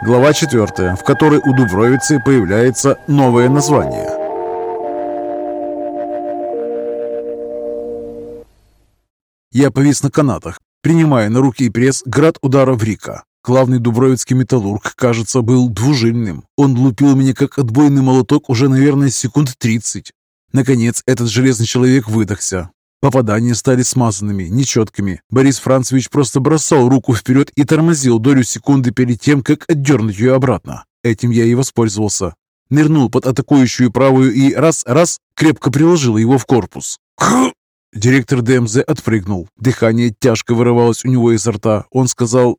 Глава 4, в которой у Дубровицы появляется новое название. Я повис на канатах, принимая на руки и пресс град ударов Рика. Главный дубровицкий металлург, кажется, был двужильным. Он лупил меня как отбойный молоток уже, наверное, секунд 30. Наконец, этот железный человек выдохся. Попадания стали смазанными, нечеткими. Борис Францевич просто бросал руку вперед и тормозил долю секунды перед тем, как отдернуть ее обратно. Этим я и воспользовался. Нырнул под атакующую правую и раз-раз крепко приложил его в корпус. Директор ДМЗ отпрыгнул. Дыхание тяжко вырывалось у него изо рта. Он сказал,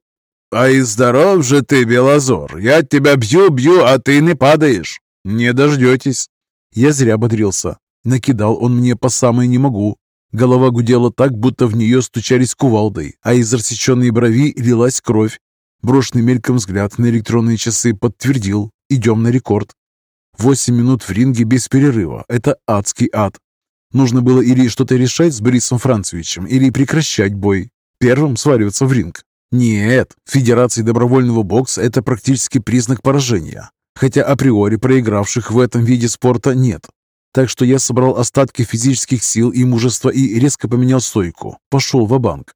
«А и здоров же ты, Белозор! Я тебя бью-бью, а ты не падаешь! Не дождетесь!» Я зря бодрился. Накидал он мне по самой не могу. Голова гудела так, будто в нее стучались кувалдой, а из рассеченной брови лилась кровь. Брошенный мельком взгляд на электронные часы подтвердил. Идем на рекорд. Восемь минут в ринге без перерыва. Это адский ад. Нужно было или что-то решать с Борисом Францевичем, или прекращать бой. Первым сваливаться в ринг. Нет, в Федерации добровольного бокса это практически признак поражения. Хотя априори проигравших в этом виде спорта нет. Так что я собрал остатки физических сил и мужества и резко поменял стойку. Пошел в банк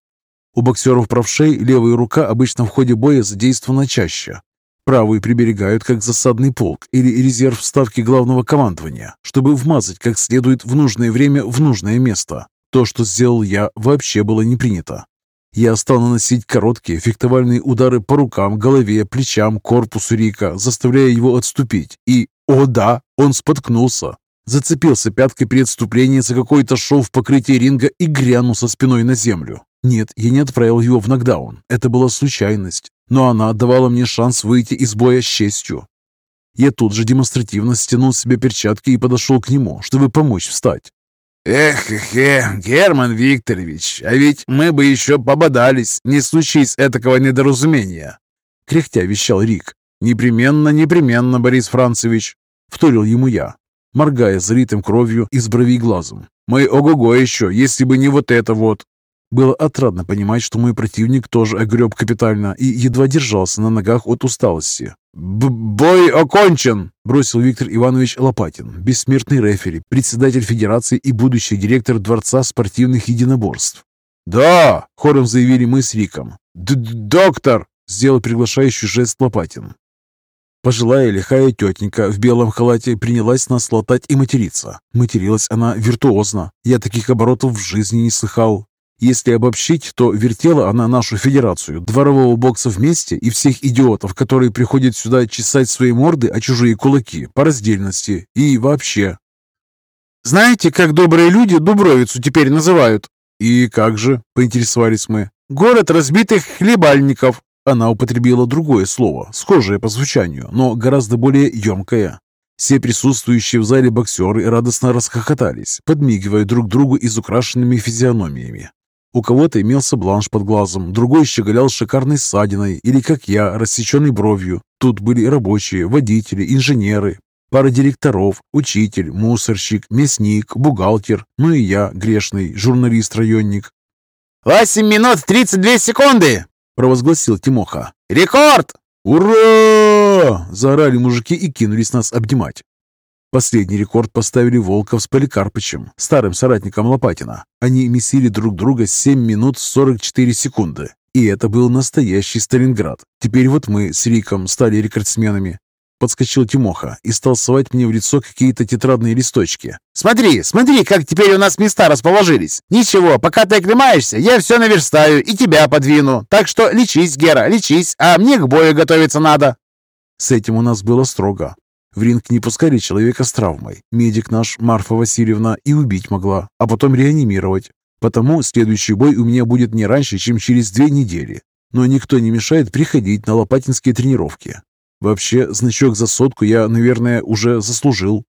У боксеров правшей левая рука обычно в ходе боя задействована чаще. Правую приберегают как засадный полк или резерв ставки главного командования, чтобы вмазать как следует в нужное время в нужное место. То, что сделал я, вообще было не принято. Я стал наносить короткие фехтовальные удары по рукам, голове, плечам, корпусу Рика, заставляя его отступить. И, о да, он споткнулся, Зацепился пяткой при отступлении за какой-то шов в покрытии ринга и грянул со спиной на землю. Нет, я не отправил его в нокдаун. Это была случайность. Но она давала мне шанс выйти из боя с честью. Я тут же демонстративно стянул себе перчатки и подошел к нему, чтобы помочь встать. «Эх, эх, Герман Викторович, а ведь мы бы еще пободались, не случись этакого недоразумения!» Кряхтя вещал Рик. «Непременно, непременно, Борис Францевич!» Вторил ему я моргая залитым кровью из бровей глазом. «Мы ого-го еще, если бы не вот это вот!» Было отрадно понимать, что мой противник тоже огреб капитально и едва держался на ногах от усталости. «Бой окончен!» – бросил Виктор Иванович Лопатин, бессмертный рефери, председатель Федерации и будущий директор Дворца спортивных единоборств. «Да!» – хором заявили мы с Риком. Д «Доктор!» – сделал приглашающий жест Лопатин. Пожилая лихая тетенька в белом халате принялась нас латать и материться. Материлась она виртуозно. Я таких оборотов в жизни не слыхал. Если обобщить, то вертела она нашу федерацию дворового бокса вместе и всех идиотов, которые приходят сюда чесать свои морды, а чужие кулаки, по раздельности и вообще. «Знаете, как добрые люди Дубровицу теперь называют?» «И как же?» – поинтересовались мы. «Город разбитых хлебальников», она употребила другое слово, схожее по звучанию, но гораздо более емкое. Все присутствующие в зале боксеры радостно расхохотались, подмигивая друг другу изукрашенными физиономиями. У кого-то имелся бланш под глазом, другой щеголял шикарной ссадиной или, как я, рассеченной бровью. Тут были рабочие, водители, инженеры, пара директоров, учитель, мусорщик, мясник, бухгалтер, ну и я, грешный, журналист-районник. «Восемь минут тридцать две секунды!» Провозгласил Тимоха. «Рекорд!» «Ура!» – заорали мужики и кинулись нас обнимать. Последний рекорд поставили Волков с Поликарпычем, старым соратником Лопатина. Они месили друг друга 7 минут 44 секунды. И это был настоящий Сталинград. Теперь вот мы с Риком стали рекордсменами. Подскочил Тимоха и стал совать мне в лицо какие-то тетрадные листочки. «Смотри, смотри, как теперь у нас места расположились. Ничего, пока ты оклемаешься, я все наверстаю и тебя подвину. Так что лечись, Гера, лечись, а мне к бою готовиться надо». С этим у нас было строго. В ринг не пускали человека с травмой. Медик наш, Марфа Васильевна, и убить могла, а потом реанимировать. Потому следующий бой у меня будет не раньше, чем через две недели. Но никто не мешает приходить на лопатинские тренировки. Вообще, значок за сотку я, наверное, уже заслужил.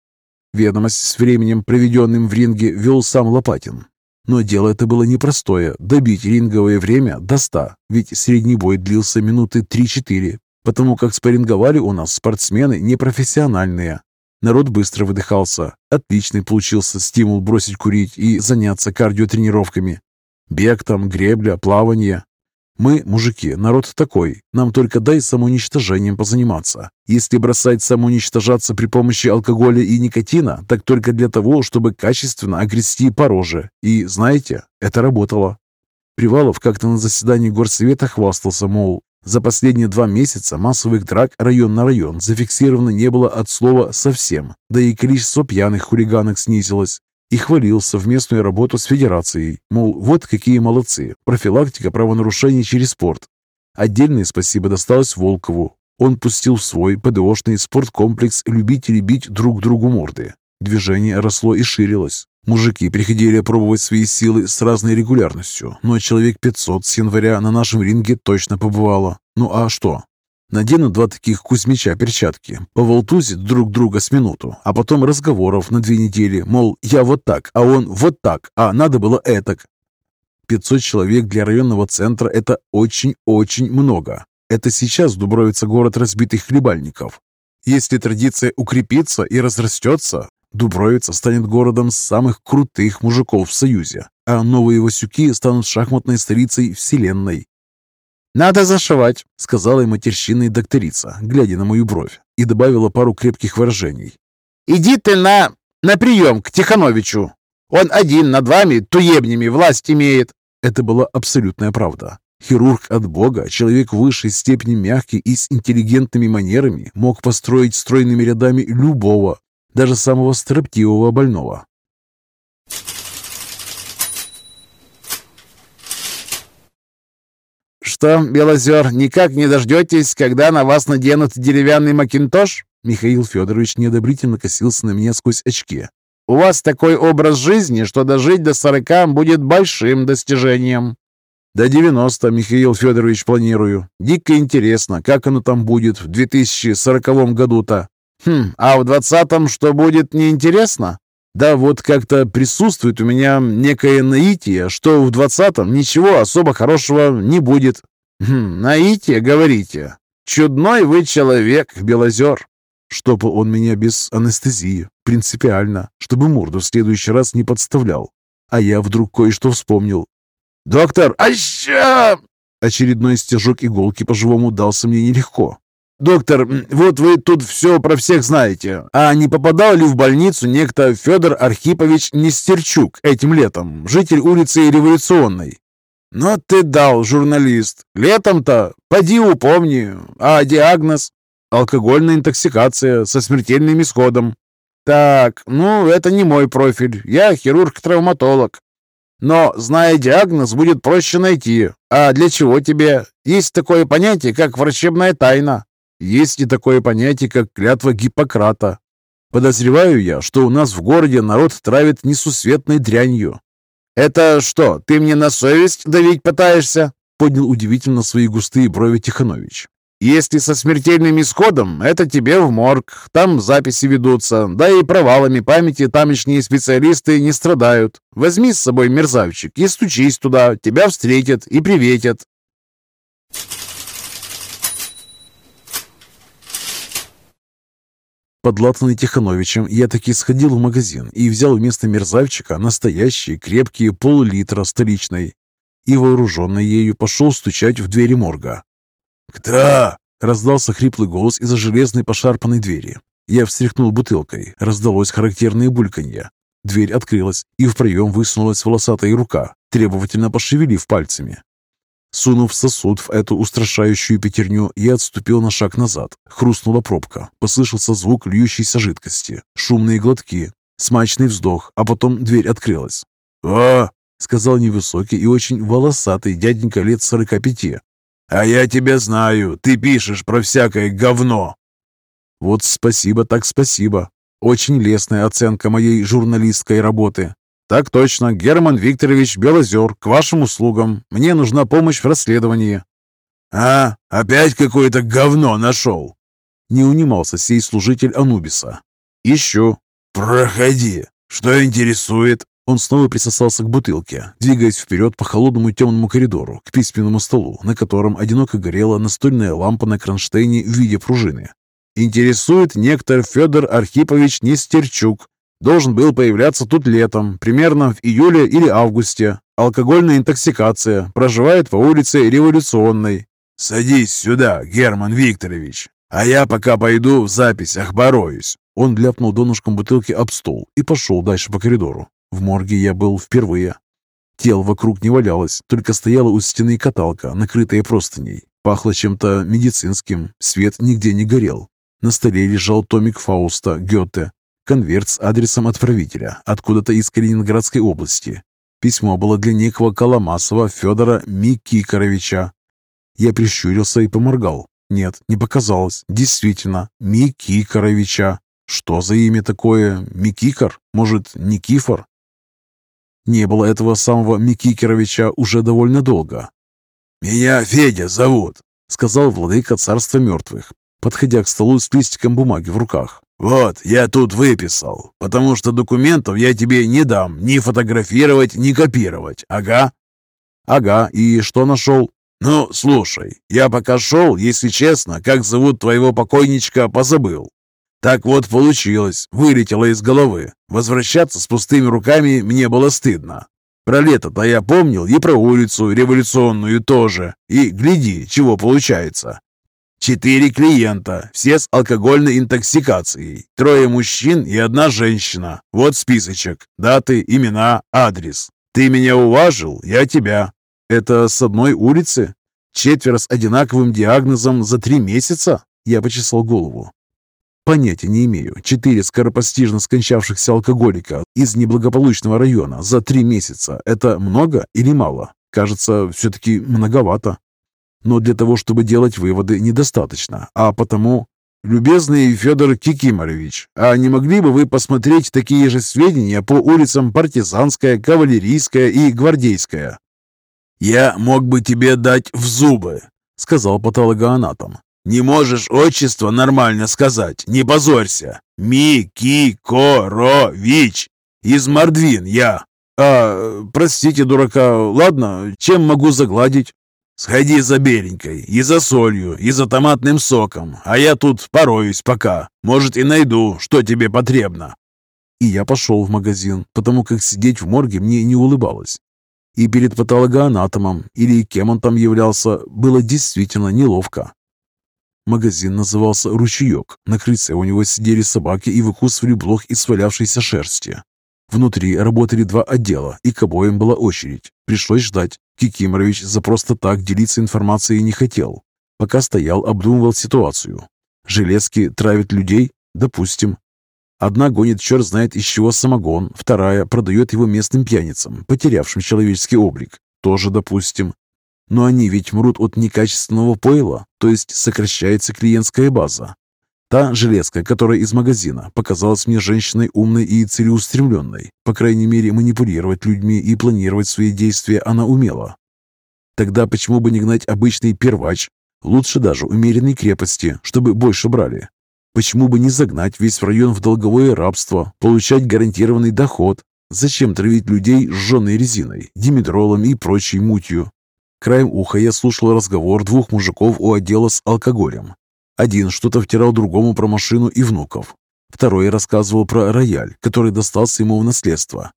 Ведомость с временем, проведенным в ринге, вел сам Лопатин. Но дело это было непростое – добить ринговое время до ста, ведь средний бой длился минуты 3-4, потому как спарринговали у нас спортсмены непрофессиональные. Народ быстро выдыхался. Отличный получился стимул бросить курить и заняться кардиотренировками. Бег там, гребля, плавание. Мы, мужики, народ такой. Нам только дай самоуничтожением позаниматься. Если бросать самоуничтожаться при помощи алкоголя и никотина, так только для того, чтобы качественно огрести по роже. И, знаете, это работало. Привалов как-то на заседании горсовета хвастался, мол, за последние два месяца массовых драк район на район зафиксировано не было от слова «совсем», да и количество пьяных хулиганок снизилось. И хвалил совместную работу с федерацией, мол, вот какие молодцы, профилактика правонарушений через спорт. Отдельное спасибо досталось Волкову. Он пустил в свой ПДОшный спорткомплекс любителей бить друг другу морды. Движение росло и ширилось. Мужики приходили пробовать свои силы с разной регулярностью, но человек 500 с января на нашем ринге точно побывало. Ну а что? Надену два таких Кузьмича перчатки, поволтузит друг друга с минуту, а потом разговоров на две недели, мол, я вот так, а он вот так, а надо было этак. 500 человек для районного центра – это очень-очень много. Это сейчас Дубровица город разбитых хлебальников. Если традиция укрепится и разрастется, Дубровица станет городом самых крутых мужиков в Союзе, а новые Васюки станут шахматной столицей Вселенной. «Надо зашивать», — сказала и матерщинная докторица, глядя на мою бровь, и добавила пару крепких выражений. «Иди ты на... на прием к Тихановичу. Он один над вами туебнями власть имеет». Это была абсолютная правда. Хирург от Бога, человек высшей степени мягкий и с интеллигентными манерами, мог построить стройными рядами любого, даже самого строптивого больного. «Что, Белозер, никак не дождетесь, когда на вас наденут деревянный макинтош?» Михаил Федорович неодобрительно косился на меня сквозь очки. «У вас такой образ жизни, что дожить до сорока будет большим достижением». «До девяносто, Михаил Федорович, планирую. Дико интересно, как оно там будет в 2040 году-то. Хм, а в двадцатом что будет, неинтересно? Да вот как-то присутствует у меня некое наитие, что в двадцатом ничего особо хорошего не будет. Хм, наитие, говорите? Чудной вы человек, Белозер. Чтобы он меня без анестезии, принципиально, чтобы морду в следующий раз не подставлял. А я вдруг кое-что вспомнил. «Доктор, а ща!» Очередной стежок иголки по-живому дался мне нелегко. «Доктор, вот вы тут все про всех знаете. А не попадал ли в больницу некто Федор Архипович Нестерчук этим летом, житель улицы Революционной?» «Ну ты дал, журналист. Летом-то, поди упомни. А диагноз?» «Алкогольная интоксикация со смертельным исходом». «Так, ну, это не мой профиль. Я хирург-травматолог. Но, зная диагноз, будет проще найти. А для чего тебе? Есть такое понятие, как врачебная тайна. Есть и такое понятие, как клятва Гиппократа. Подозреваю я, что у нас в городе народ травит несусветной дрянью. «Это что, ты мне на совесть давить пытаешься?» Поднял удивительно свои густые брови Тиханович. «Если со смертельным исходом, это тебе в морг. Там записи ведутся, да и провалами памяти тамошние специалисты не страдают. Возьми с собой мерзавчик и стучись туда, тебя встретят и приветят. Подлатанный Тихановичем, я таки сходил в магазин и взял вместо мерзавчика настоящие крепкие пол-литра столичной и, вооруженный ею, пошел стучать в двери морга. «Кто?» — раздался хриплый голос из-за железной пошарпанной двери. Я встряхнул бутылкой, раздалось характерное бульканье. Дверь открылась, и в проем высунулась волосатая рука, требовательно пошевелив пальцами. Сунув сосуд в эту устрашающую пятерню, я отступил на шаг назад. Хрустнула пробка. Послышался звук льющейся жидкости. Шумные глотки. Смачный вздох, а потом дверь открылась. «О!» — сказал невысокий и очень волосатый дяденька лет сорока пяти. «А я тебя знаю. Ты пишешь про всякое говно». «Вот спасибо так спасибо. Очень лестная оценка моей журналистской работы. «Так точно, Герман Викторович Белозер, к вашим услугам. Мне нужна помощь в расследовании». «А, опять какое-то говно нашел?» Не унимался сей служитель Анубиса. «Ищу». «Проходи. Что интересует?» Он снова присосался к бутылке, двигаясь вперед по холодному темному коридору к письменному столу, на котором одиноко горела настольная лампа на кронштейне в виде пружины. «Интересует некто Федор Архипович Нестерчук, Должен был появляться тут летом, примерно в июле или августе. Алкогольная интоксикация. Проживает по улице Революционной. «Садись сюда, Герман Викторович, а я пока пойду в записях бороюсь». Он ляпнул донышком бутылки об стол и пошел дальше по коридору. В морге я был впервые. Тел вокруг не валялось, только стояла у стены каталка, накрытая простыней. Пахло чем-то медицинским, свет нигде не горел. На столе лежал томик Фауста Гёте, конверт с адресом отправителя, откуда-то из Калининградской области. Письмо было для некого Коломасова Федора Микикоровича. Я прищурился и поморгал. Нет, не показалось. Действительно, Микикоровича. Что за имя такое? Микикор? Может, Никифор? Не было этого самого Микикоровича уже довольно долго. «Меня Федя зовут», — сказал владыка царства мертвых, подходя к столу с листиком бумаги в руках. «Вот, я тут выписал, потому что документов я тебе не дам ни фотографировать, ни копировать. Ага». «Ага, и что нашел?» «Ну, слушай, я пока шел, если честно, как зовут твоего покойничка, позабыл. Так вот получилось, вылетело из головы. Возвращаться с пустыми руками мне было стыдно. Про лето-то я помнил и про улицу революционную тоже. И гляди, чего получается. Четыре клиента, все с алкогольной интоксикацией. Трое мужчин и одна женщина. Вот списочек. Даты, имена, адрес. Ты меня уважил, я тебя. Это с одной улицы? Четверо с одинаковым диагнозом за три месяца? Я почесал голову. Понятия не имею. Четыре скоропостижно скончавшихся алкоголика из неблагополучного района за три месяца – это много или мало? Кажется, все-таки многовато. Но для того, чтобы делать выводы, недостаточно. А потому... «Любезный Федор Кикиморович, а не могли бы вы посмотреть такие же сведения по улицам Партизанская, Кавалерийская и Гвардейская?» «Я мог бы тебе дать в зубы», — сказал патологоанатом. «Не можешь отчество нормально сказать, не позорься. Ми-ки-ко-ро-вич. Из Мордвин я». «А, простите, дурака, ладно, чем могу загладить?» «Сходи за беленькой, и за солью, и за томатным соком, а я тут пороюсь пока. Может, и найду, что тебе потребно». И я пошел в магазин, потому как сидеть в морге мне не улыбалось. И перед патологоанатомом, или кем он там являлся, было действительно неловко. Магазин назывался «Ручеек». На крыльце у него сидели собаки и выкусывали блох из свалявшейся шерсти. Внутри работали два отдела, и к обоим была очередь. Пришлось ждать. Кикиморович за просто так делиться информацией не хотел. Пока стоял, обдумывал ситуацию. Железки травят людей? Допустим. Одна гонит черт знает из чего самогон, вторая продает его местным пьяницам, потерявшим человеческий облик. Тоже допустим. Но они ведь мрут от некачественного пойла, то есть сокращается клиентская база. Та железка, которая из магазина, показалась мне женщиной умной и целеустремленной. По крайней мере, манипулировать людьми и планировать свои действия она умела. Тогда почему бы не гнать обычный первач? Лучше даже умеренной крепости, чтобы больше брали. Почему бы не загнать весь район в долговое рабство, получать гарантированный доход? Зачем травить людей сжженной резиной, димедролом и прочей мутью? Краем уха я слушал разговор двух мужиков у отдела с алкоголем. Один что-то втирал другому про машину и внуков. Второй рассказывал про рояль, который достался ему в наследство.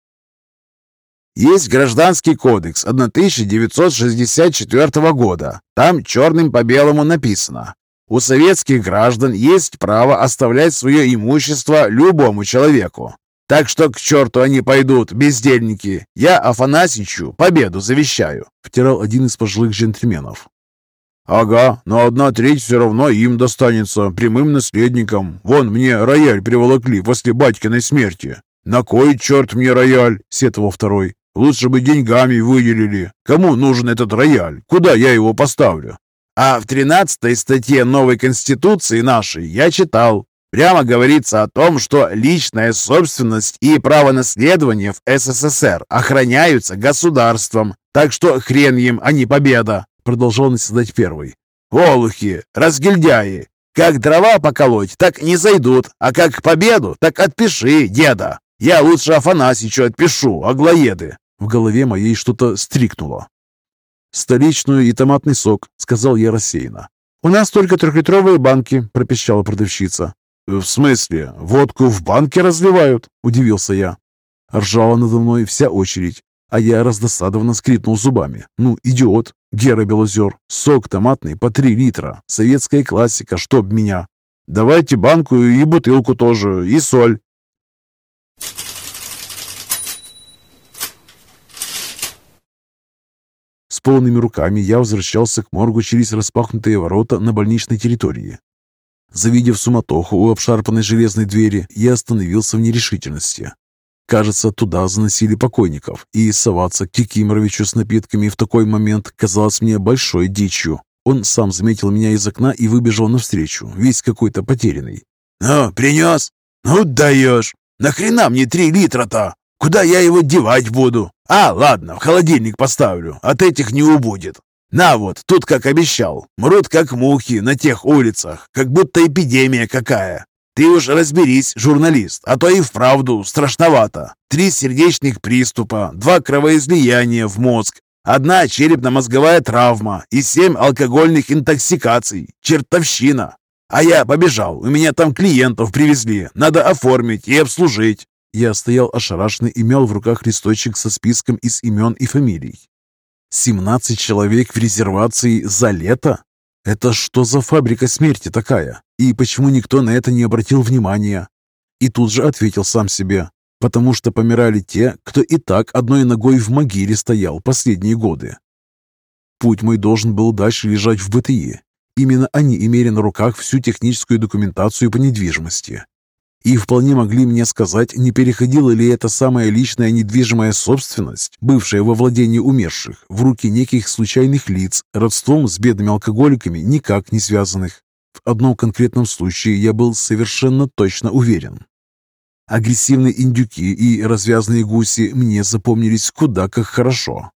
Есть Гражданский кодекс 1964 года. Там черным по белому написано. У советских граждан есть право оставлять свое имущество любому человеку. Так что к черту они пойдут, бездельники. Я Афанасичу победу завещаю», — втирал один из пожилых джентльменов. «Ага, но одна треть все равно им достанется, прямым наследникам. Вон мне рояль приволокли после батькиной смерти». «На кой черт мне рояль?» — сетовал второй. «Лучше бы деньгами выделили. Кому нужен этот рояль? Куда я его поставлю?» «А в тринадцатой статье новой Конституции нашей я читал. Прямо говорится о том, что личная собственность и право наследования в СССР охраняются государством. Так что хрен им, а не победа!» Продолжал наседать первый. «Олухи, разгильдяи! Как дрова поколоть, так не зайдут, а как победу, так отпиши, деда! Я лучше Афанасичу отпишу, аглоеды!» В голове моей что-то стрикнуло. «Столичную и томатный сок», — сказал я рассеянно. «У нас только трехлитровые банки», — пропищала продавщица. «В смысле? Водку в банке разливают?» — удивился я. Ржала надо мной вся очередь. А я раздосадованно скрипнул зубами. Ну, идиот. Гера Белозер. Сок томатный по 3 литра. Советская классика, чтоб меня. Давайте банку и бутылку тоже, и соль. С полными руками я возвращался к моргу через распахнутые ворота на больничной территории. Завидев суматоху у обшарпанной железной двери, я остановился в нерешительности. Кажется, туда заносили покойников, и соваться к Кикиморовичу с напитками в такой момент казалось мне большой дичью. Он сам заметил меня из окна и выбежал навстречу, весь какой-то потерянный. «Ну, принес? Ну, даешь! Нахрена мне три литра-то? Куда я его девать буду? А, ладно, в холодильник поставлю, от этих не убудет. На вот, тут как обещал, мрут как мухи на тех улицах, как будто эпидемия какая. Ты уж разберись, журналист, а то и вправду страшновато. Три сердечных приступа, два кровоизлияния в мозг, одна черепно-мозговая травма и семь алкогольных интоксикаций. Чертовщина. А я побежал, у меня там клиентов привезли, надо оформить и обслужить. Я стоял ошарашенный и мял в руках листочек со списком из имен и фамилий. «Семнадцать человек в резервации за лето? Это что за фабрика смерти такая? И почему никто на это не обратил внимания?» И тут же ответил сам себе, потому что помирали те, кто и так одной ногой в могиле стоял последние годы. Путь мой должен был дальше лежать в БТИ. Именно они имели на руках всю техническую документацию по недвижимости и вполне могли мне сказать, не переходила ли эта самая личная недвижимая собственность, бывшая во владении умерших, в руки неких случайных лиц, родством с бедными алкоголиками никак не связанных. В одном конкретном случае я был совершенно точно уверен. Агрессивные индюки и развязные гуси мне запомнились куда как хорошо.